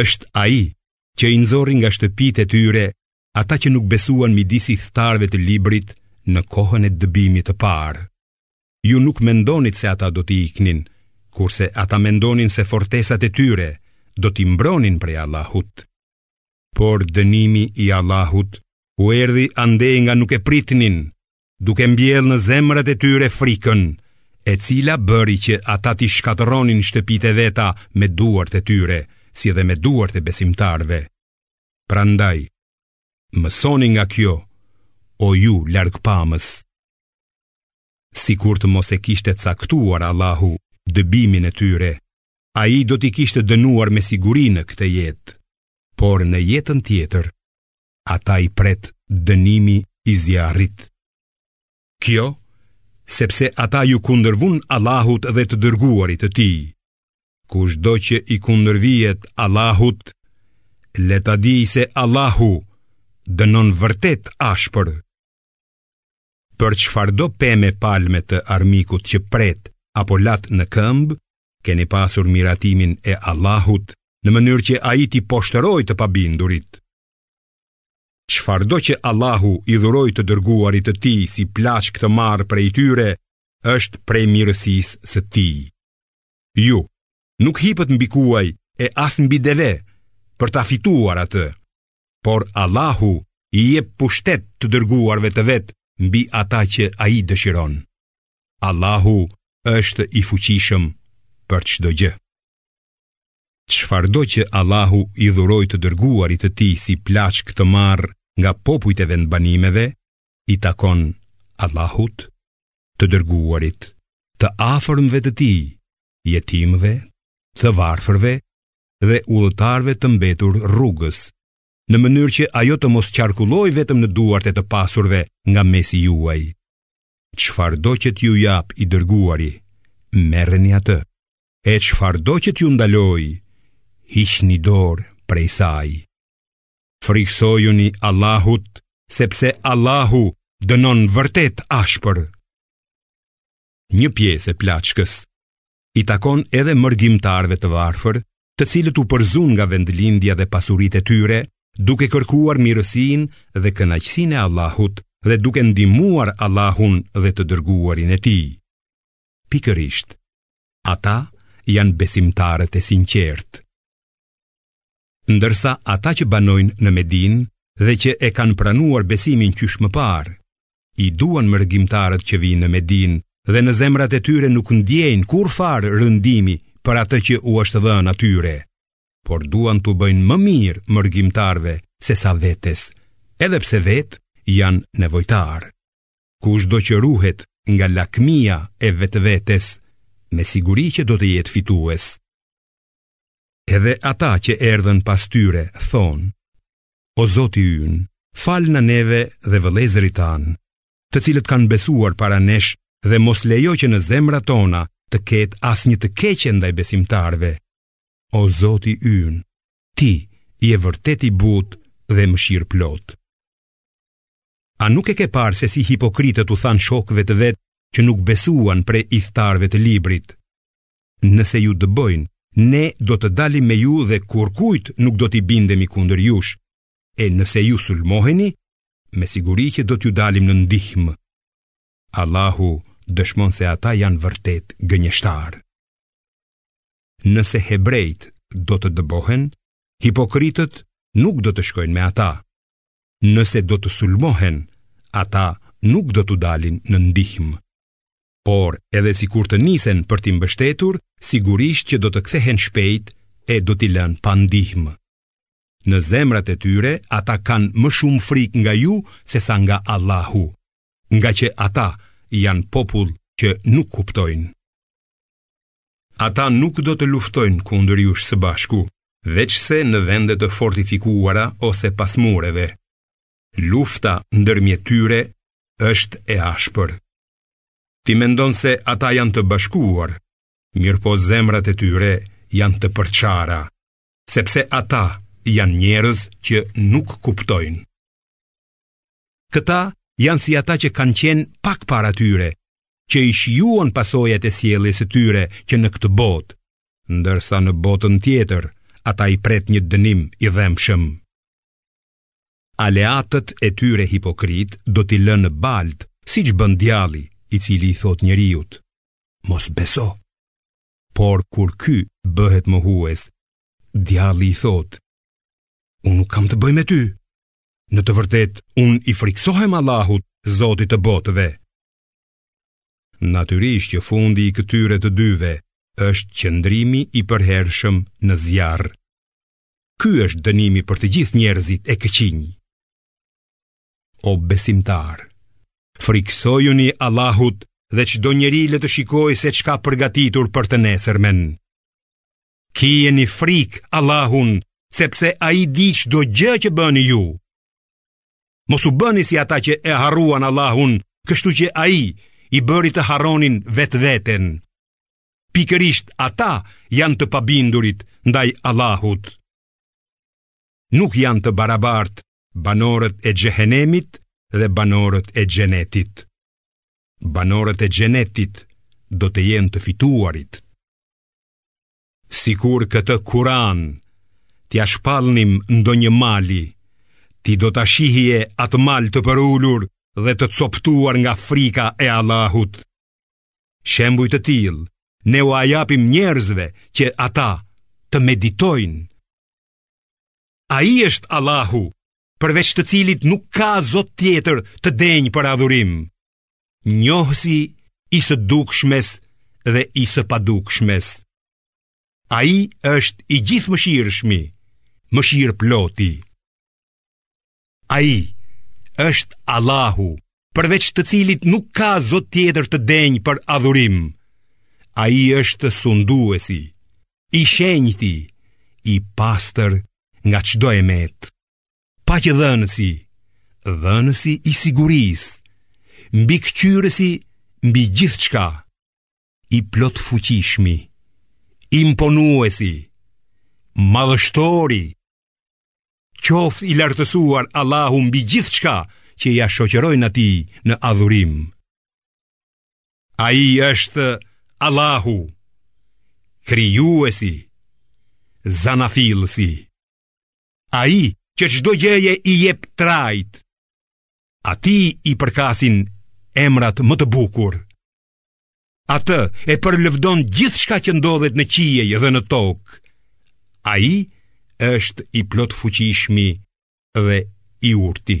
është ai që i nxorri nga shtëpitë e tyre ata që nuk besuan midis ithtarëve të librit në kohën e dëbimit të parë. Ju nuk mendonit se ata do t'i iknin, kurse ata mendonin se fortesat e tyre do t'i mbronin prej Allahut. Por dënimi i Allahut u erdhi andej nga nuk e pritnin, duke mbjellë në zemrat e tyre frikën, e cila bëri që ata t'i shkatërronin shtëpitë e veta me duart e tyre, si dhe me duart e besimtarëve. Prandaj, mësoni nga kjo, o ju largpamës. Sikur të mos e kishte caktuar Allahu dëbimin e tyre, ai do t'i kishte dënuar me siguri në këtë jetë, por në jetën tjetër, ata i pret dënimi i zjarrit. Kjo, sepse ata iu kundërvunë Allahut dhe të dërguarit të tij. Kushdo që i kundërvihet Allahut, le ta dijë se Allahu dënon vërtet ashpër. Për çfarëdo peme palme të armikut që pretë apo latë në këmbë, keni pasur miratimin e Allahut në mënyrë që ai t'i poshtërojë të pabindurit. Çfarëdo që Allahu i dhuroi të dërguarit të tij si plaçkë të marrë prej tyre, është prej mirësisë së tij. Ju nuk hipët mbi kuaj e as mbi deve për ta fituar atë. por Allahu u jep pushtet të dërguarve të vet mbi ata që ai dëshiron. Allahu është i fuqishëm për çdo gjë. Çfarëdo që Allahu i dhuroi të dërguarit të tij si plaçkë të marrë nga popujt e vendbanimeve, i takon Allahut, të dërguarit, të afërmve të tij, jetimëve, të varfërve dhe udhëtarëve të mbetur rrugës, në mënyrë që ajo të mos qarkullojë vetëm në duart e të pasurve nga mesi juaj. Çfarëdo që t'ju japë i dërguari, merreni atë. E çfarëdo që t'ju ndalojë, hiqni dorë prej saj. Frikësojuni Allahut, sepse Allahu dënon vërtet ashpër. Një pjesë e plaçkës i takon edhe mërgimtarëve të varfër, të cilët u përzunë nga vendlindja dhe pasuritë e tyre, duke kërkuar mirësinë dhe kënaqësinë e Allahut dhe duke ndihmuar Allahun dhe të dërguarin e tij. Pikërisht, ata janë besimtarët e sinqertë. Ndërsa ata që banojnë në Medinë dhe që e kanë pranuar besimin qysh më parë, i duan mërgimtarët që vijnë në Medinë dhe në zemrat e tyre nuk ndiejnë kurrfarë rëndimi për atë që u është dhënë atyre, por duan t'u bëjnë më mirë mërgimtarëve sesa vetes, edhe pse vetë janë nevojtarë. Kushdo që ruhet nga lakmia e vetvetes, me siguri që do të jetë fitues. Edhe ata që erdhën pas tyre thonë: O Zoti ynë, falna neve dhe vëllezërit tanë, të cilët kanë besuar para nesh dhe mos lejo që në zemrat tona të ketë asnjë të keqe ndaj besimtarëve. O Zoti ynë, ti je vërtet i butë dhe mëshirëplotë. A nuk e ke parë se si hipokritët u thanë shokëve të vet që nuk besuan prej ithtarëve të librit? Nëse ju dëbojnë, ne do të dalim me ju dhe kurkujt nuk do t'i bindemi kundër jush, e nëse ju sulmoheni, me siguri që do t'ju dalim në ndihmë. Allahu dëshmon se ata janë vërtet gënjeshtarë. Nëse hebrenjtë do të dëbohen, hipokritët nuk do të shkojnë me ata. Nëse do të sulmohen, ata nuk do t'u dalin në ndihmë. por edhe sikur të nisen për t'i mbështetur, sigurisht që do të kthehen shpejt e do t'i lënë pa ndihmë. Në zemrat e tyre ata kanë më shumë frikë nga ju sesa nga Allahu, ngaqë ata janë popull që nuk kuptojnë. Ata nuk do të luftojnë kundër jush së bashku, veçse në vende të fortifikuara ose pas mureve. Lufta ndërmjet tyre është e ashpër. Ti mendon se ata janë të bashkuar, mirëpo zemrat e tyre janë të përçara, sepse ata janë njerëz që nuk kuptojnë. Këta janë si ata që kanë qenë pak para tyre, që i shijuan pasojat e sjelljes së tyre që në këtë botë, ndërsa në botën tjetër ata i pret një dënim i dhembshëm. Aleatët e tyre hipokritë do t'i lënë në baltë, siç bën djalli i cili i thotë njeriut, mos beso. Por kur ky bëhet mohues, djalli i thotë, unë nuk kam të bëj me ty. Në të vërtetë, unë i frikësohem Allahut, Zotit të botëve. Natyrisht që fundi i këtyre të dyve është qëndrimi i përhershëm në zjarr. Ky është dënimi për të gjithë njerëzit e këqinj. O besimtarë, frikësojuni Allahut dhe çdo njeri le të shikojë se ç'ka përgatitur për të nesërmen. Kijeni frikë Allahun, sepse ai di çdo gjë që bëni ju. Mos u bëni si ata që e harruan Allahun, kështu që ai i bëri të harronin vetveten. Pikërisht ata janë të pabindurit ndaj Allahut. Nuk janë të barabartë banorët e xhehenemit dhe banorët e xhenetit. Banorët e xhenetit do të jenë të fituarit. Sikur këtë Kur'an t'ia shpallnim ndonjë mali, ti do ta shihje atë mal të përulur dhe të copëtuar nga frika e Allahut. Shembuj të tillë ne ua japim njerëzve që ata të meditojnë. Ai është Allahu, përveç të cilit nuk ka zot tjetër të denjë për adhurim, njohësi i së dukshmes dhe i së padukshmes. Ai është i gjithëmëshirshmi, mëshirëploti. Ai është Allahu, përveç të cilit nuk ka zot tjetër të denjë për adhurim. Ai është sunduesi, i shenjti, i pastër nga çdo e metë. Paqedhënësi, dhënësi i sigurisë, mbikëqyrësi, mbi gjithçka, i plotfuqishmi, imponuesi, madhështori, Qoftë i lartësuar Allahu mbi gjithçka që ia shoqërojnë atij në adhurim. Ai është Allahu, krijuesi, zanafillësi. Ai që çdo gjëje i jep trajtë, atij i përkasin emrat më të bukur. Atë e përlëvdon gjithçka që ndodhet në qiej dhe në tokë. Ai është i plotfuqishmi dhe i urti.